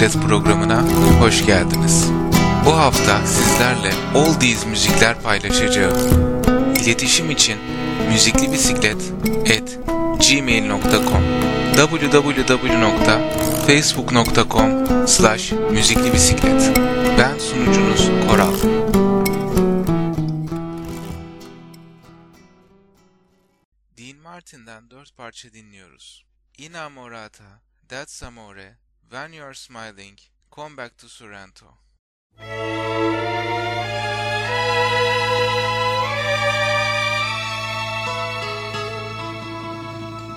Bisiklet programına hoş geldiniz. Bu hafta sizlerle oldies müzikler paylaşacağım. İletişim için müzikli bisiklet at gmail.com www.facebook.com slash müzikli bisiklet Ben sunucunuz Koral. Dean Martin'den dört parça dinliyoruz. Inamorata, That's Amore, When You're Smiling, Come Back to Sorrento.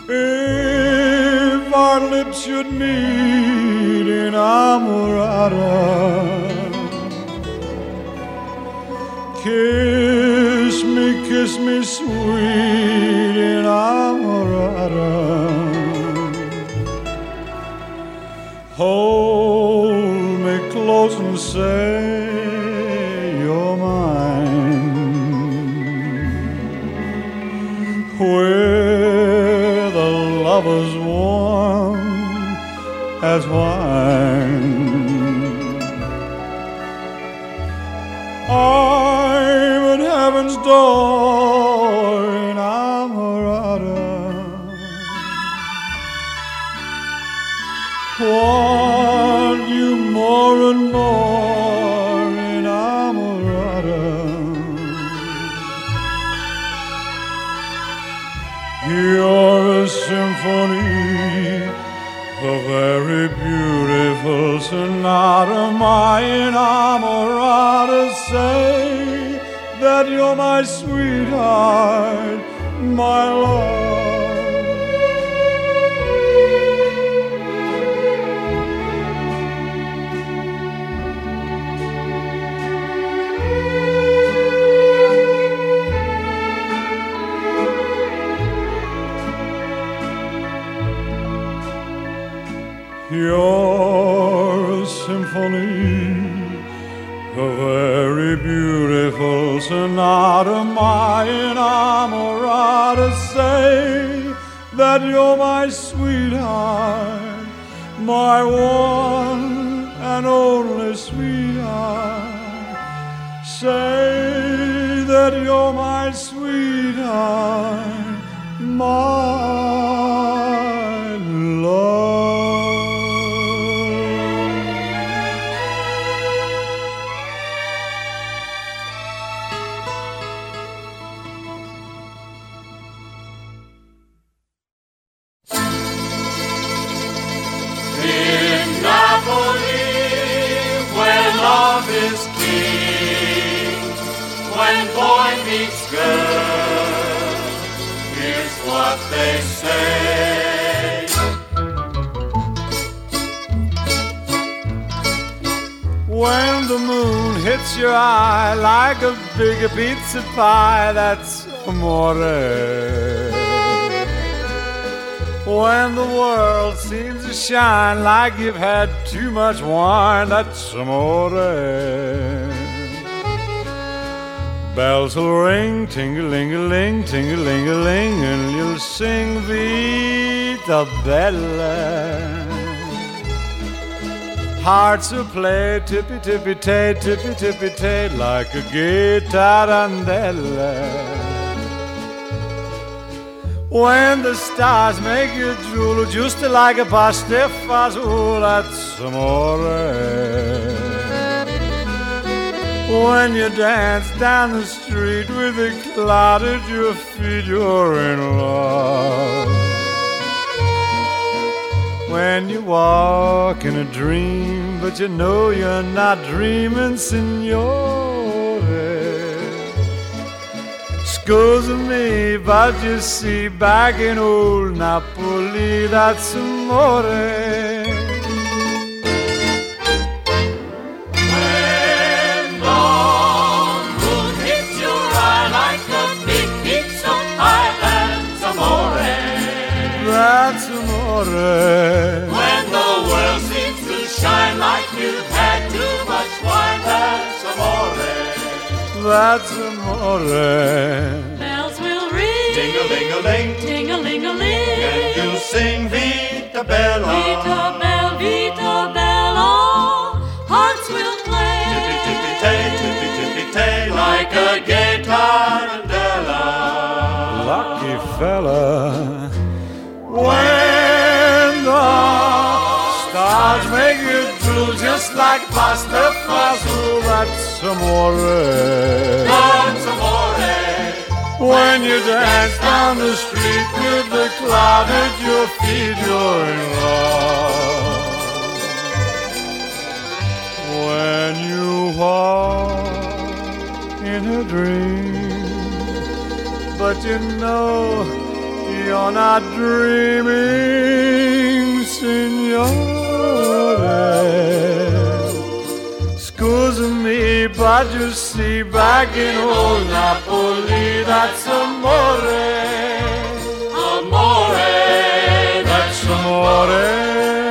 If our lips should meet inamorata, kiss me, kiss me sweet Hold me close and say you're my sweetheart, my love. You're beautiful sonata. My inamorata say that you're my sweetheart, my one and only sweetheart. Say that you're my sweetheart, my the moon hits your eye like a big pizza pie, that's amore. When the world seems to shine like you've had too much wine, that's amore. Bells will ring, ting-a-ling-a-ling, ting-a-ling-a-ling, and you'll sing Vita Bella. Hearts will play tippy-tippy-tay, tippy-tippy-tay, like a guitar. When the stars make you drool, just like a pasta fazool, that's amore. When you dance down the street with a cloud at your feet, you're in love. When you walk in a dream, but you know you're not dreaming, signore. Scusa me, but you see, back in old Napoli, that's amore. That's amore. When the world seems to shine like you've had too much wine, that's amore. That's amore. Bells will ring. Ding-a-ling-a-ling, ding a ling a ling, and you'll sing Vita Bella. Vita bella, vita bella. Hearts will play. Tippy-tippy-tay, tippy-tippy-tay, like a gay tarantella. Stars make you drool just like pasta fasul, that's amore. That's amore. When you dance down the street with the cloud at your feet, you're in love. When you walk in a dream, but you know you're not dreaming, signore. Scusa me, but you see, back in old Napoli, that's amore. Amore. That's amore.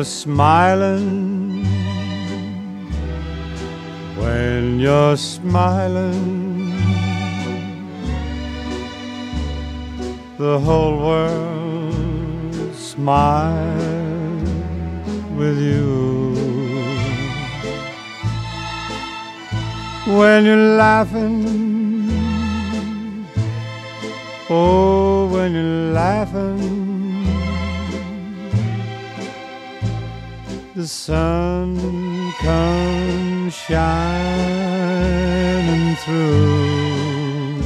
You're smiling, when you're smiling, the whole world smiles with you. When you're laughing, oh, when you're laughing. The sun comes shining through.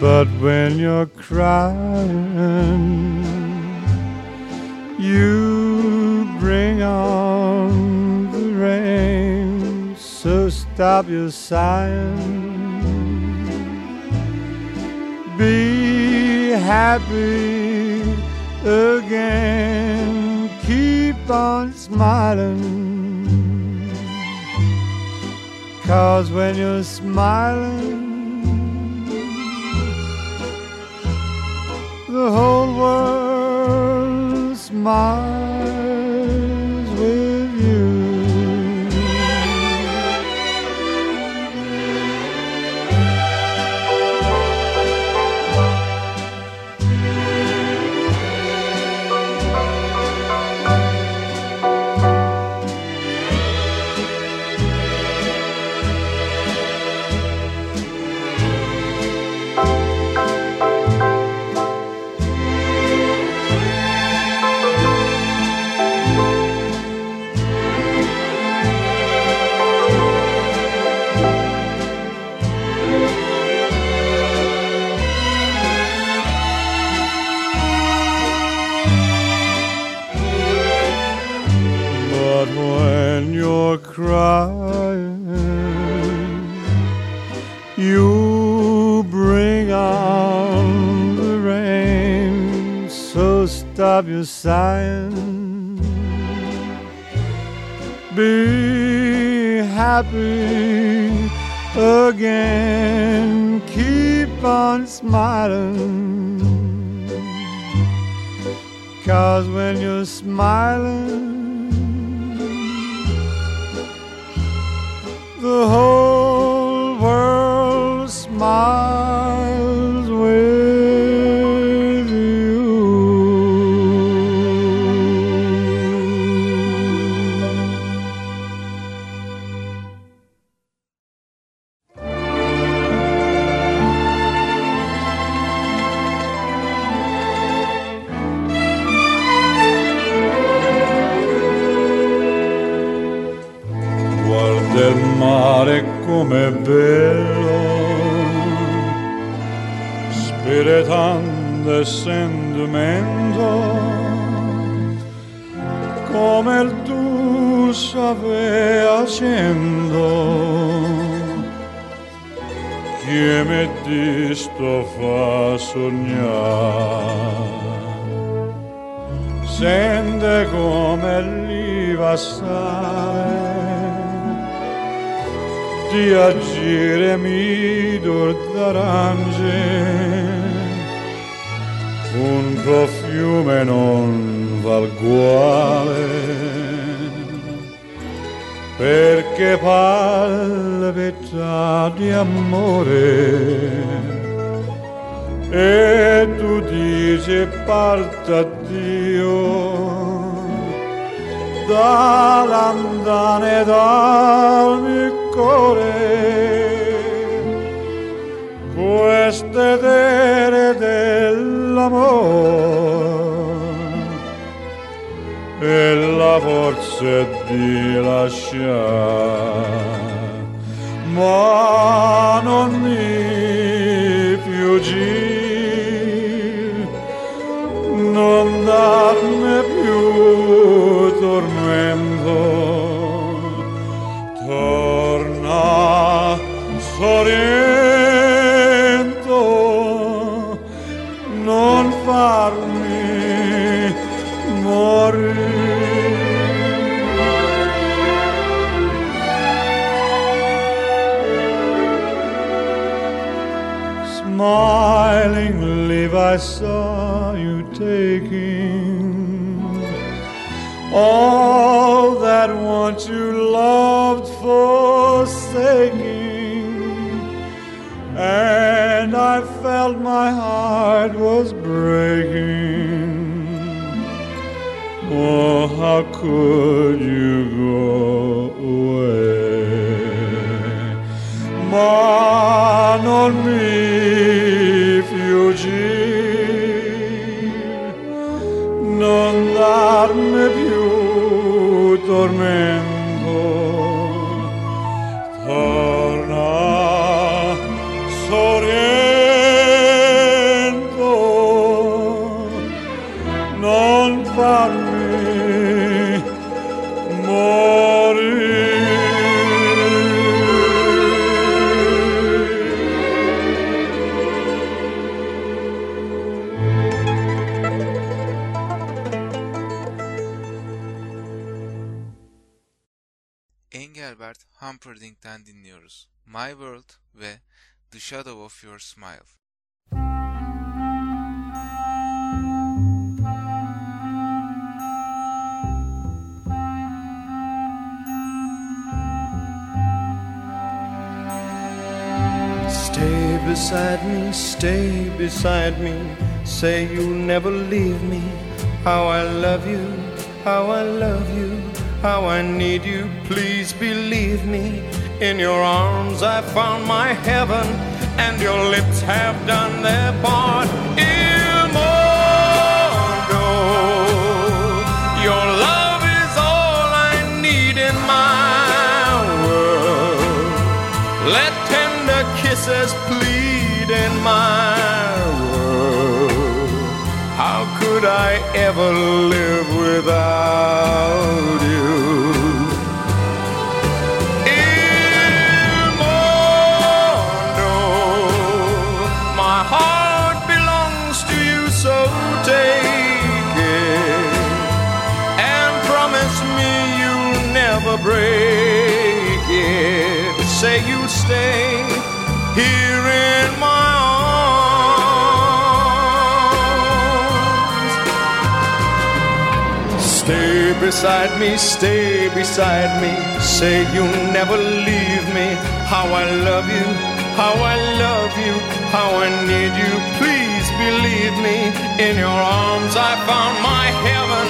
But when you're crying, you bring on the rain. So stop your sighing. Be happy again. Keep on smiling. Cause when you're smiling, the whole world smiles crying, you bring on the rain. So stop your sighing. Be happy again. Keep on smiling. Cause when you're smiling, the whole world smiles com'è bello, spiritando e sentimento, come il tu sapeva accendo, che mi disto fa sognare. Sente come l'IVA sale di agire mi d'arance un profume non val guale perché palpita di amore. E tu dici parta Dio dall'andane dal mio cuore queste tere dell'amore e la forza di lasciare ma non mi più giro non darmi più tormento. Sorrento, could you go away? Ma non mi fuggire, non darmi più tormento. Engelbert Humperdinck'ten dinliyoruz. My World ve The Shadow of Your Smile. Stay beside me, stay beside me. Say you'll never leave me. How I love you, how I love you, how I need you. Please believe me. In your arms I found my heaven, and your lips have done their part. Il your love is all I need in my world. Let tender kisses plead in my world. How could I ever live without stay here in my arms. Stay beside me, stay beside me. Say you'll never leave me. How I love you, how I love you, how I need you. Please believe me. In your arms I found my heaven,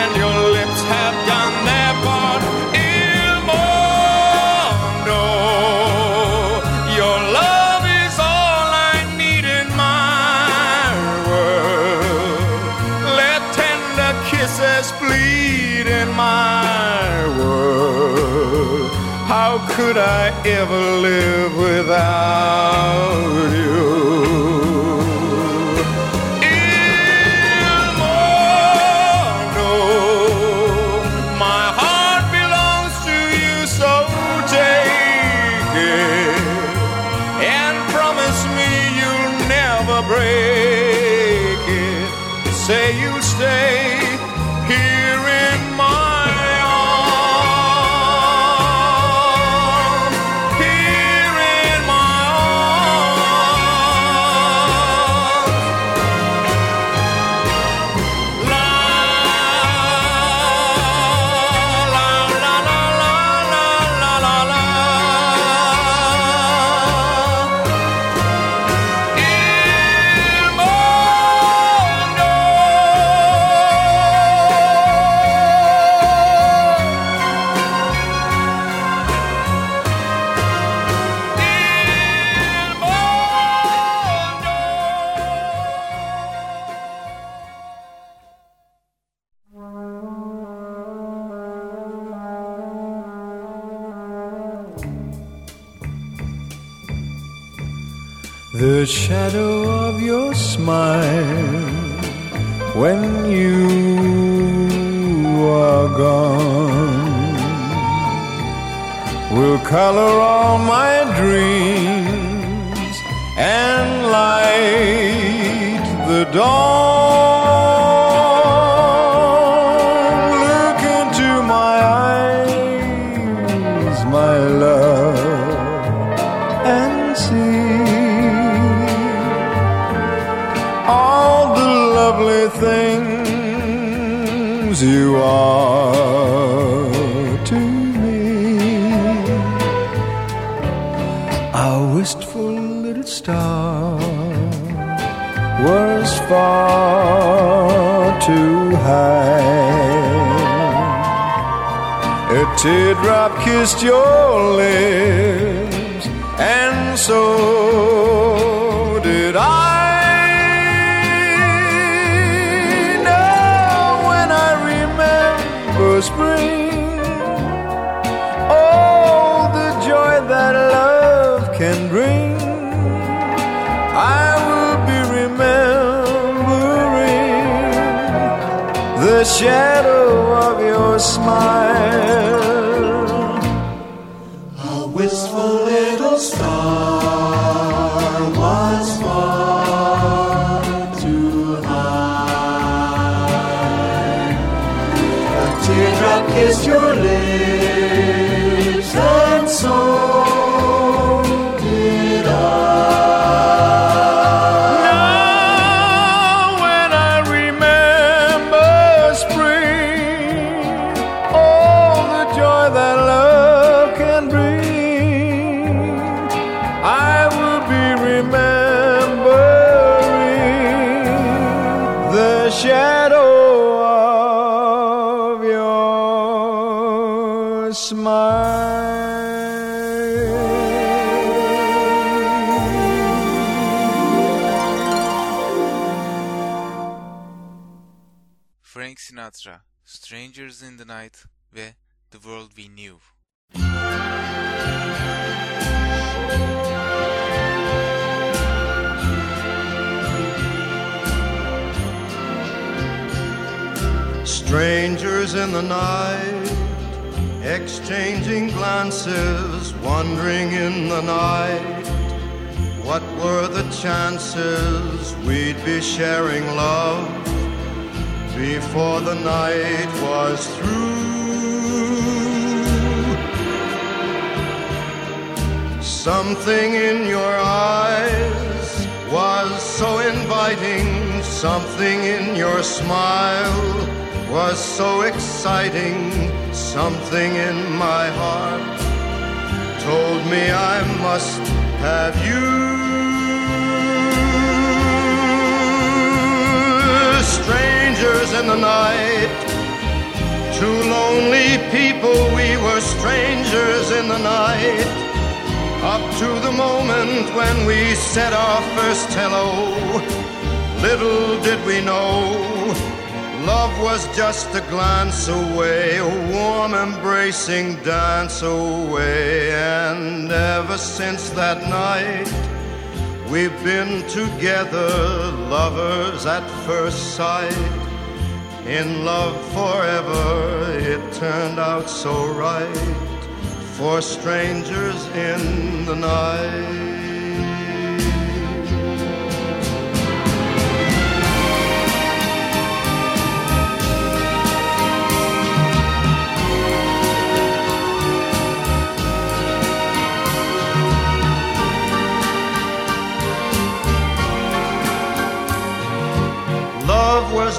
and your lips have done their part. Could I ever live without lovely things you are to me. A wistful little star was far too high. A teardrop kissed your lips, and so shadow of your smile. Frank Sinatra, Strangers in the Night ve The World We Knew. Strangers in the night, exchanging glances, wandering in the night. What were the chances we'd be sharing love before the night was through? Something in your eyes was so inviting, something in your smile was so exciting, something in my heart told me I must have you. Strangers in the night, two lonely people, we were strangers in the night. Up to the moment when we said our first hello, little did we know, love was just a glance away, a warm embracing dance away. And ever since that night, we've been together, lovers at first sight. In love forever, it turned out so right for strangers in the night.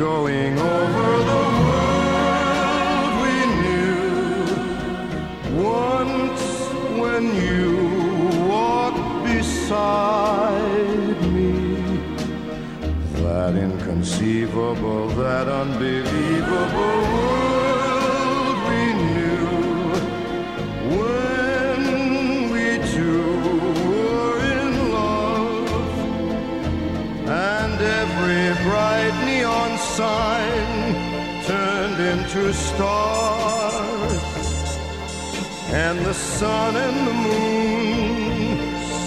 Going over the world we knew. Once when you walked beside me, that inconceivable, that unbelievable world we knew. When we two were in love, and every bright neon sign turned into stars, and the sun and the moon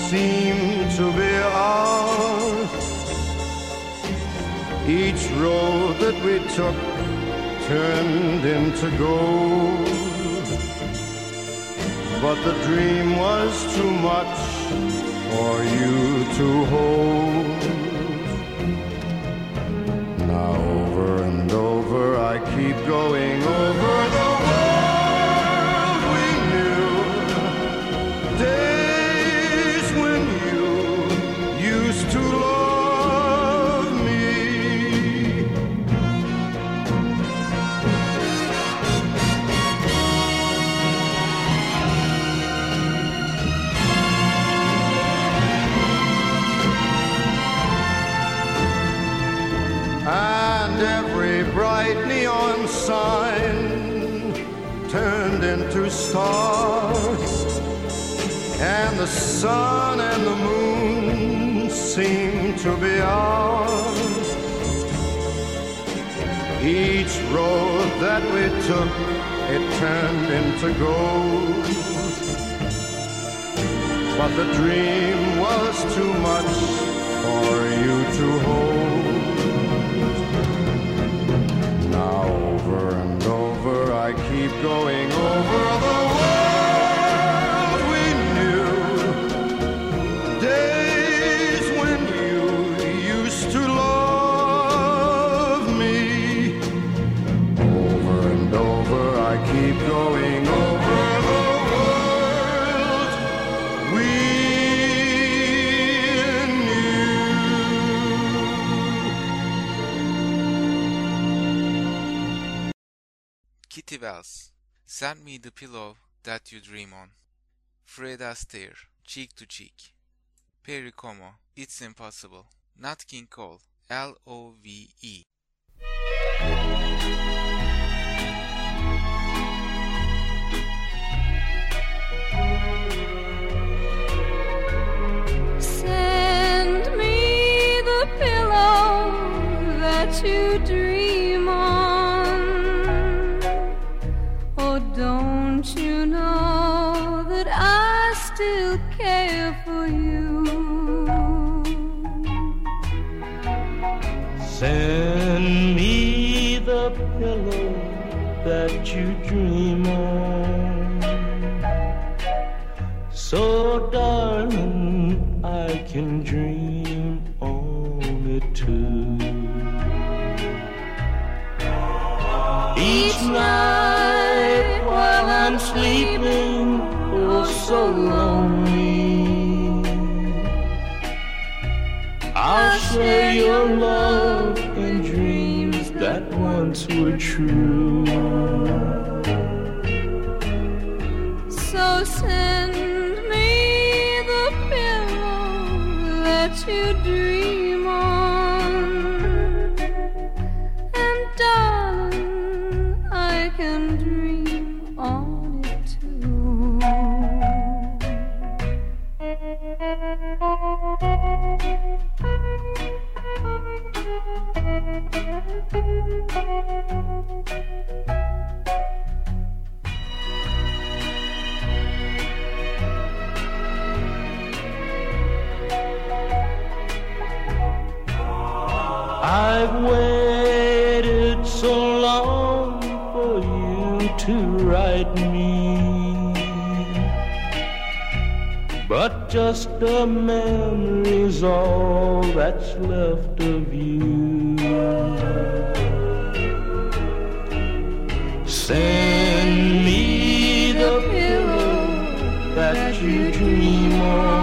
seemed to be ours. Each road that we took turned into gold. But the dream was too much for you to hold. Now over and over I keep going sun and the moon seemed to be ours. Each road that we took, it turned into gold. But the dream was too much for you to hold. Now over and over I keep going over the world Send Me the Pillow That You Dream On. Fred Astaire, Cheek to Cheek. Perry Como, It's Impossible. Nat King Cole, L-O-V-E. Send memory's all that's left of you. Send me the pillow that you dream on.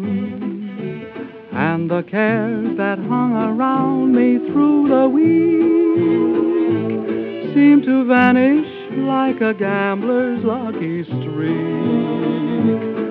and the cares that hung around me through the week seem to vanish like a gambler's lucky streak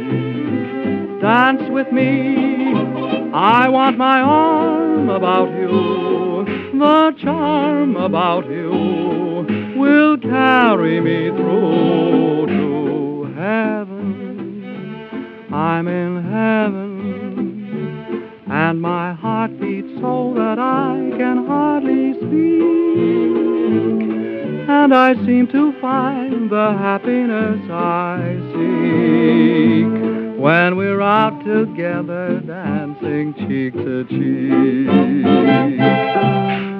Dance with me, I want my arm about you. The charm about you will carry me through to heaven. I'm in heaven, and my heart beats so that I can hardly speak. And I seem to find the happiness I seek when we're out together dancing cheek to It's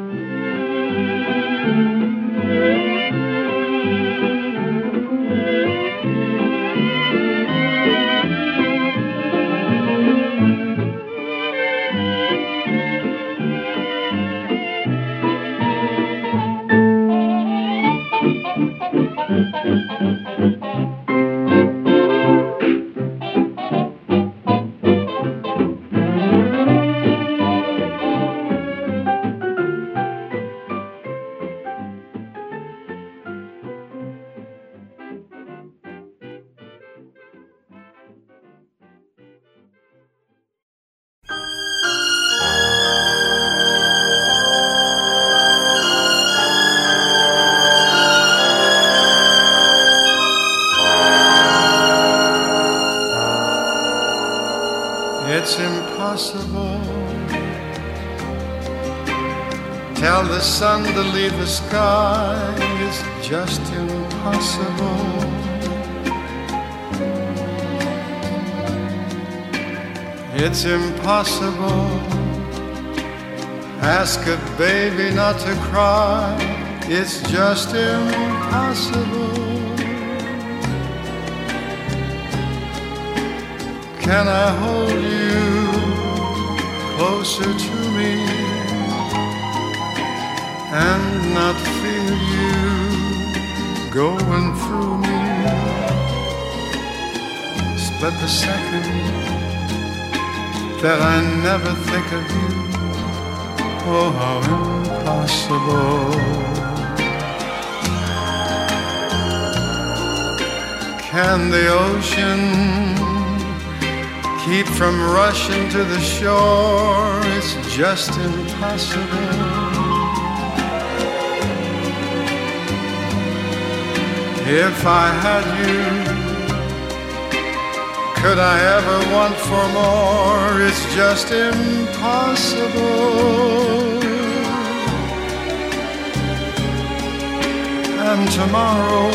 It's impossible. Ask a baby not to cry, it's just impossible. Can I hold you closer to me and not feel you going through me? Split the second that I never think of you. Oh, how impossible. Can the ocean keep from rushing to the shore? It's just impossible. If I had you, could I ever want for more? It's just impossible. And tomorrow,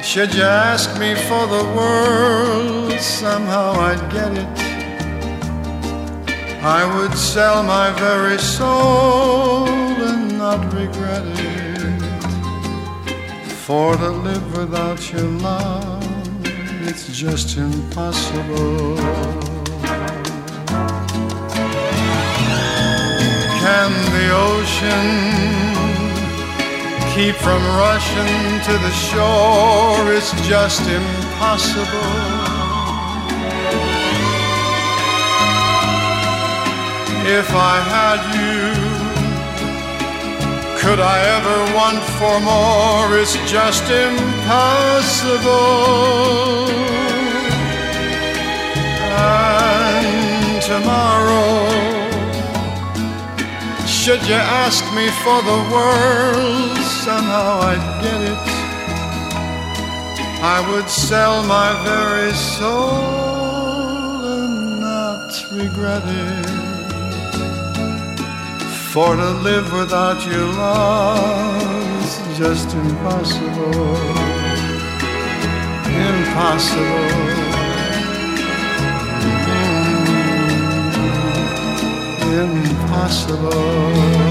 should you ask me for the world, somehow I'd get it. I would sell my very soul and not regret it. For to live without your love, just impossible. Can the ocean keep from rushing to the shore? It's just impossible. If I had you, could I ever want for more? It's just impossible. Should you ask me for the world, somehow I'd get it. I would sell my very soul and not regret it. For to live without your love is just impossible. Impossible. Impossible.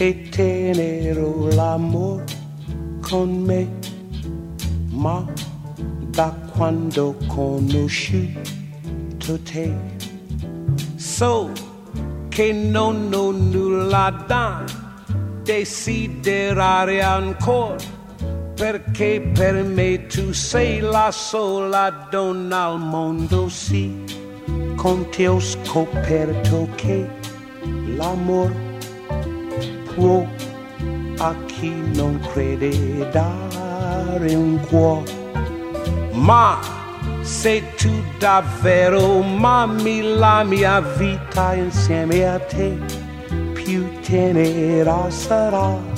e tenerò l'amor con me, ma da quando ho conosciuto te, so che non ho nulla da. Desiderare ancora, perché per me tu sei la sola donna al mondo, sì, con te ho scoperto che l'amor può a chi non crede dare un cuore. Ma se tu davvero mami la mia vita insieme a te, più tenera sarà.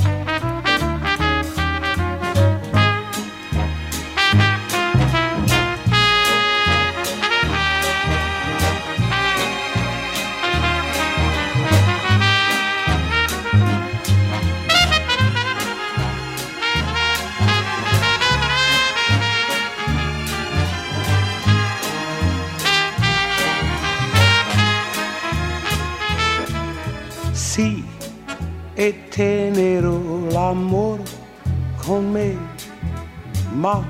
Tenerò l'amore con me, ma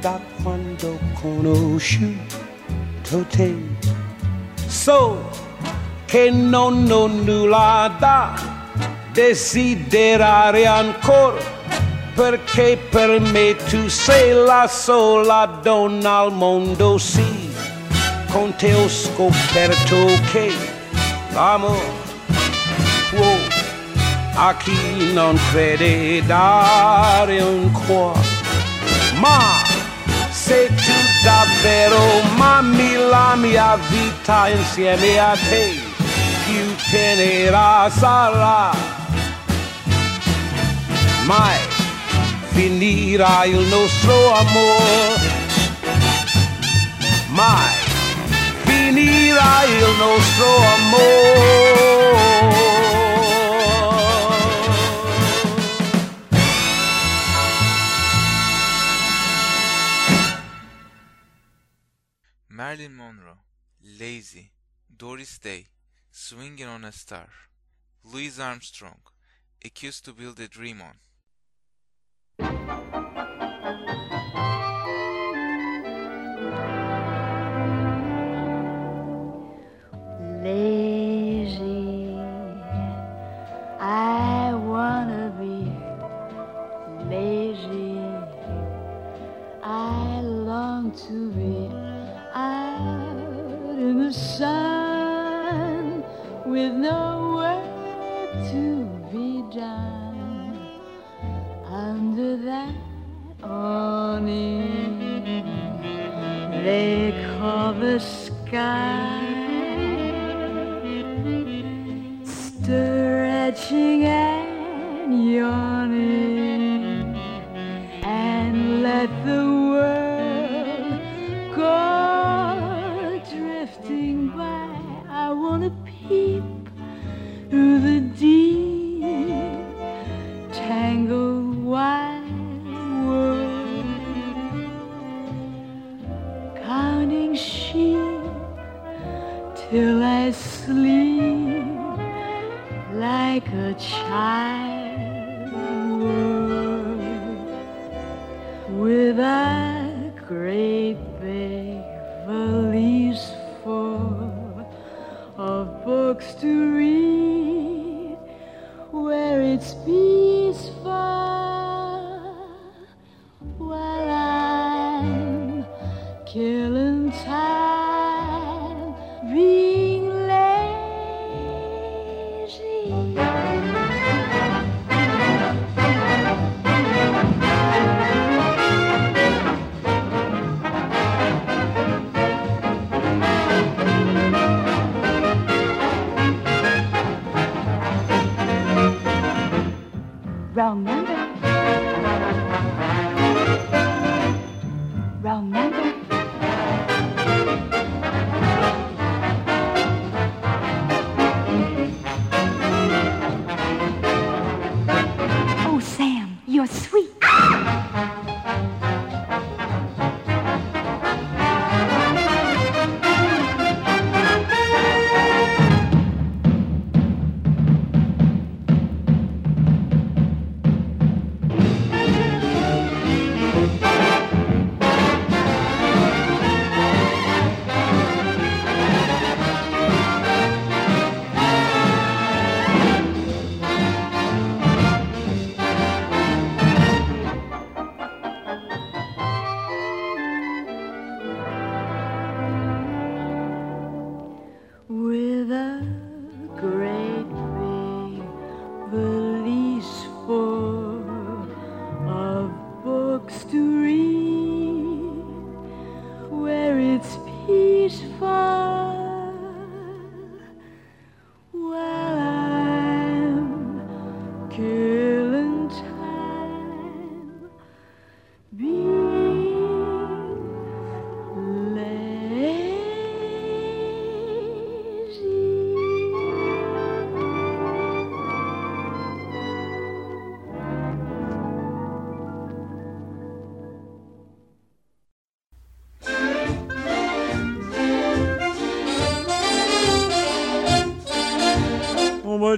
da quando ho conosciuto te, so che non ho nulla da desiderare ancora, perché per me tu sei la sola donna al mondo, sì, con te ho scoperto che l'amore a chi non crede dare un cuore. Ma se tu davvero mami la mia vita insieme a te, più tenera sarà. Mai finirà il nostro amore. Mai neither il nostro amor. Marilyn Monroe, Lazy, Doris Day, Swinging on a Star, Louis Armstrong, A Kiss to Build a Dream On. lazy. I wanna be lazy. I long to be out in the sun with no work to be done under that awning they call the sky stretching and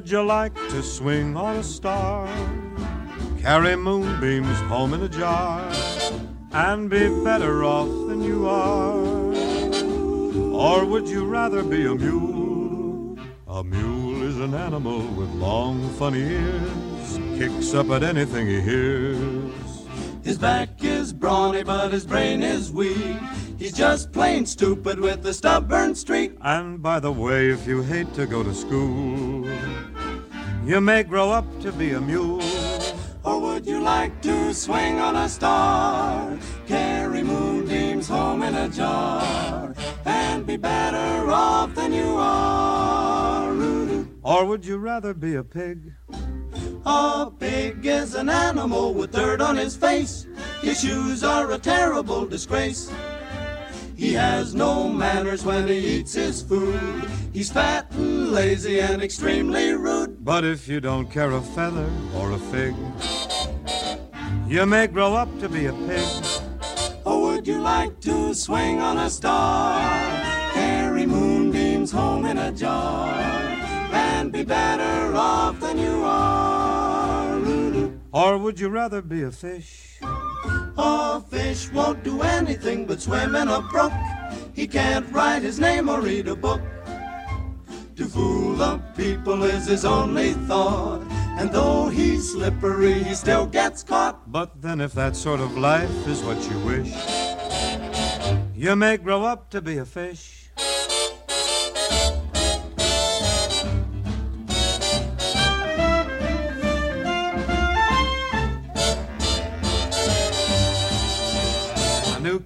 Would you like to swing on a star? Carry moonbeams home in a jar and be better off than you are? Or would you rather be a mule? A mule is an animal with long, funny ears, kicks up at anything he hears. His back is brawny, but his brain is weak. He's just plain stupid with a stubborn streak. And by the way, if you hate to go to school, you may grow up to be a mule. Or would you like to swing on a star? Carry moonbeams home in a jar and be better off than you are. Or would you rather be a pig? A pig is an animal with dirt on his face. His shoes are a terrible disgrace. He has no manners when he eats his food. He's fat and lazy and extremely rude. But if you don't care a feather or a fig, you may grow up to be a pig. Or would you like to swing on a star? Carry moonbeams home in a jar and be better off than you are. Or would you rather be a fish? A fish won't do anything but swim in a brook. He can't write his name or read a book. To fool the people is his only thought. And though he's slippery, he still gets caught. But then, if that sort of life is what you wish, you may grow up to be a fish.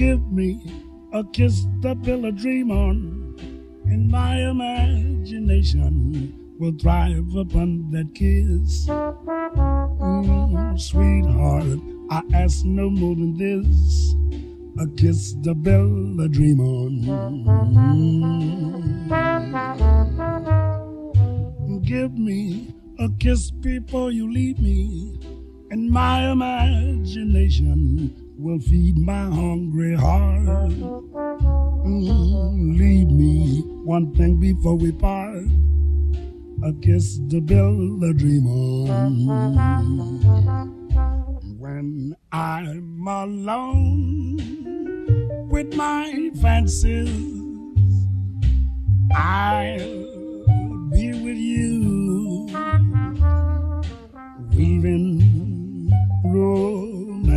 Give me a kiss to build a dream on, and my imagination will thrive upon that kiss. Mm, sweetheart, I ask no more than this a kiss to build a dream on. Mm. Give me a kiss before you leave me, and my imagination will feed my hungry heart. Mm, leave me one thing before we part. A kiss to build a dream on. When I'm alone with my fancies, I'll be with you, weaving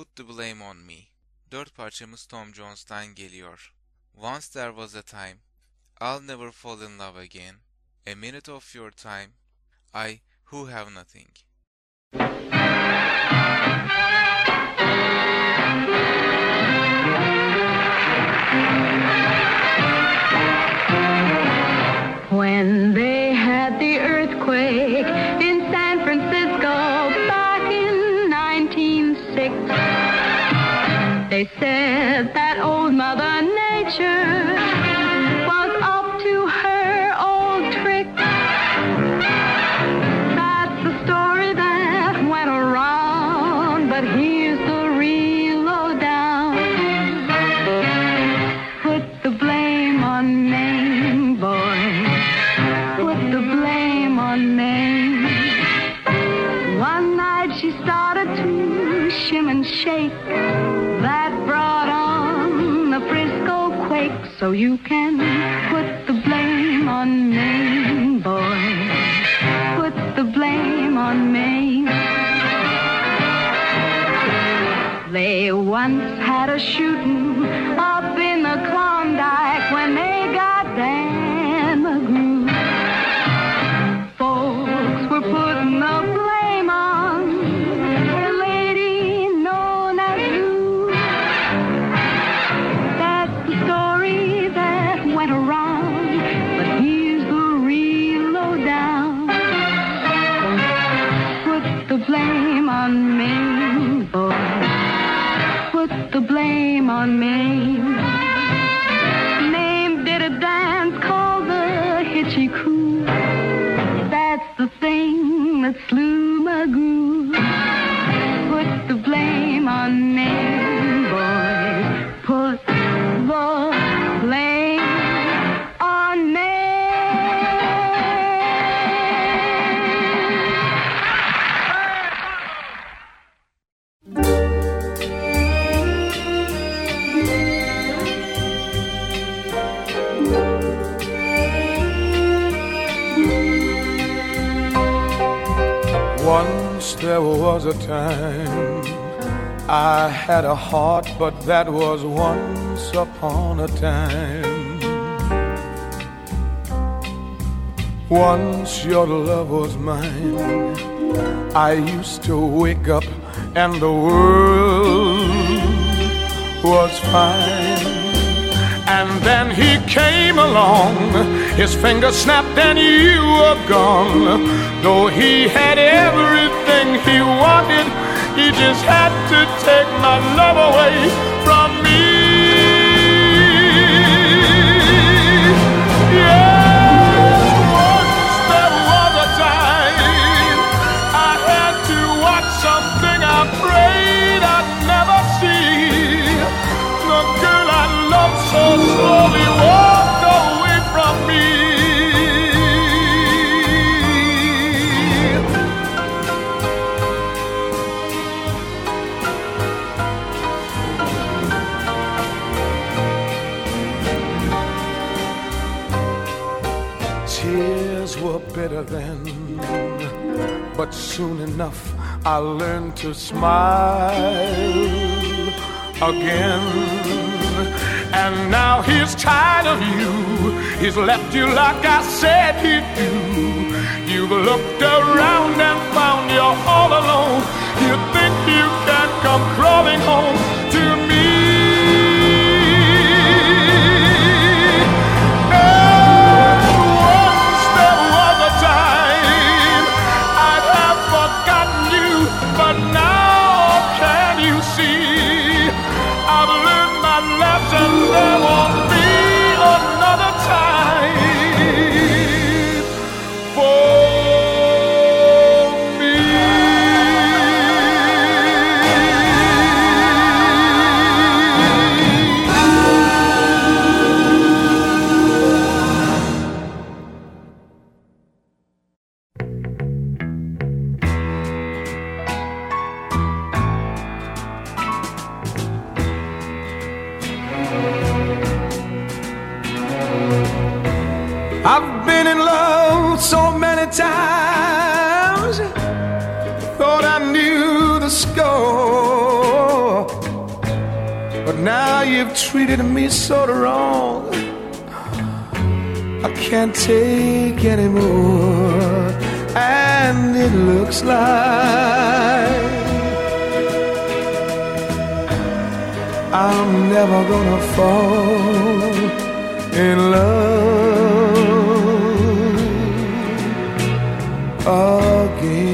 Put the Blame on Me. Dört parçamız Tom Jones'tan geliyor. Once There Was a Time, I'll Never Fall in Love Again, A Minute of Your Time, I Who Have Nothing. When they had the earthquake They said that old Mother Nature but that was once upon a time. Once your love was mine. I used to wake up and the world was fine. And then he came along, his finger snapped and you were gone. Though he had everything he wanted, he just had to take my love away but soon enough I learned to smile again. And now he's tired of you. He's left you like I said he'd do. You've looked around and found you're all alone. You think you can come crawling home to me. Lesson. There can't take anymore. And it looks like I'm never gonna fall in love again.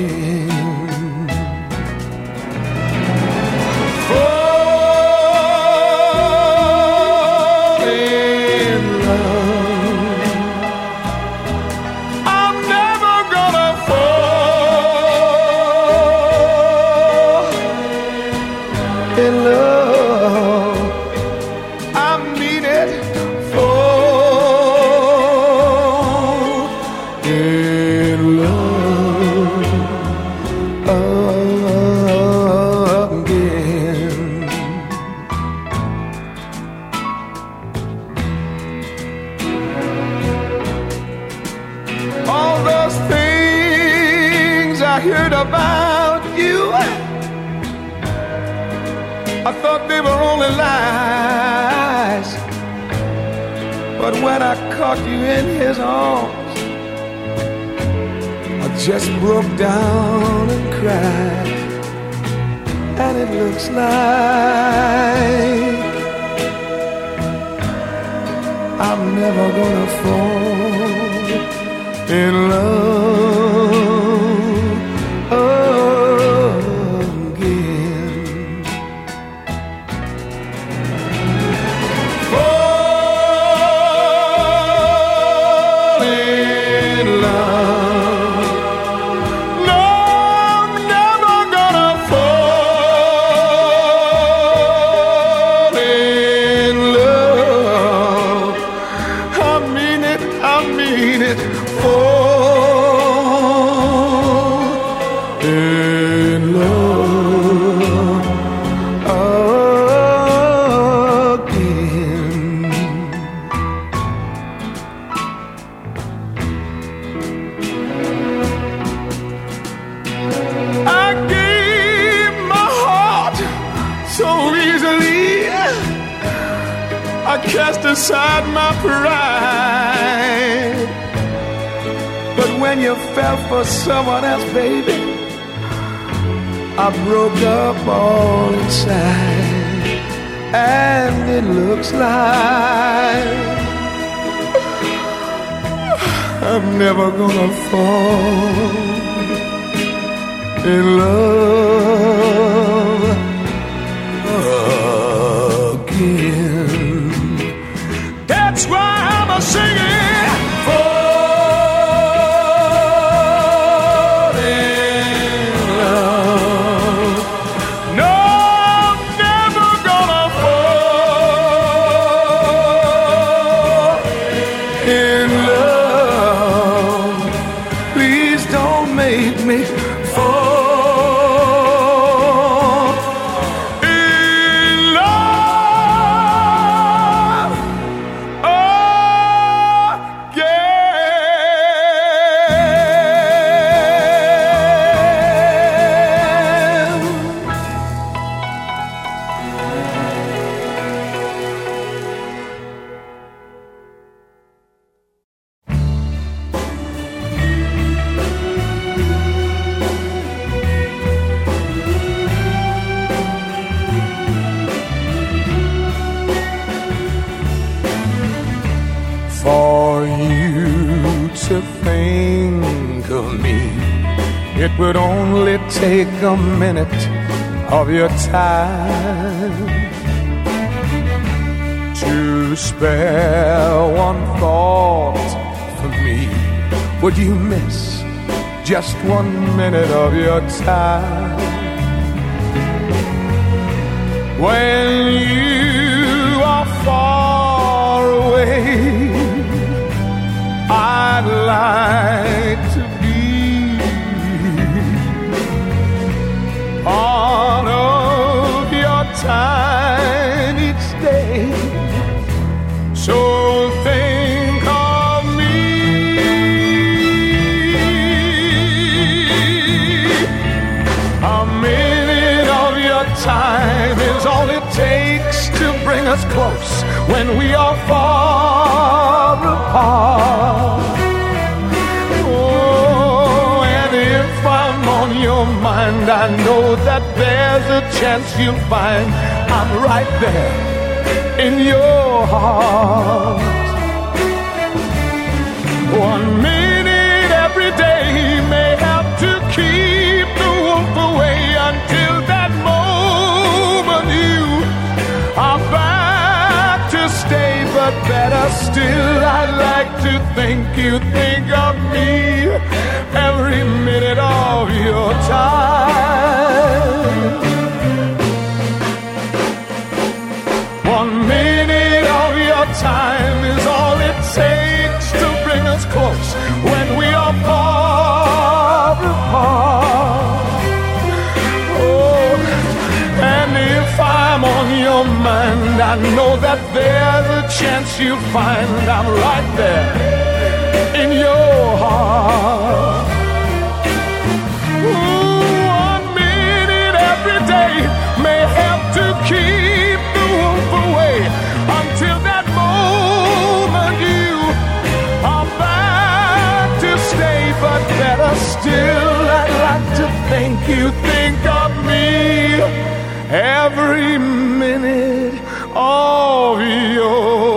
Caught you in his arms, I just broke down and cried. And it looks like I'm never gonna fall in love someone else, baby, I broke up all inside. And it looks like I'm never gonna fall in love again. That's why I'm a singing. Minute of your time to spare one thought for me. Would you miss just one minute of your time? When you are far away, I'd like time each day. So think of me. A minute of your time is all it takes to bring us close when we are far apart. Oh, and if I'm on your mind, I know there's a chance you'll find I'm right there in your heart. One minute every day may have to keep the wolf away until that moment you are back to stay. But better still, I'd like to think you think of me every minute of your time. One minute of your time is all it takes to bring us close when we are far apart. Oh, and if I'm on your mind, I know that there's a chance you find I'm right there in your heart. Ooh, one minute every day may help to keep the wolf away until that moment you are back to stay. But better still, I'd like to think you think of me every minute of your.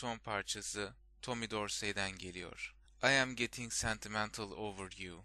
Son parçası Tommy Dorsey'den geliyor. I am getting sentimental over you.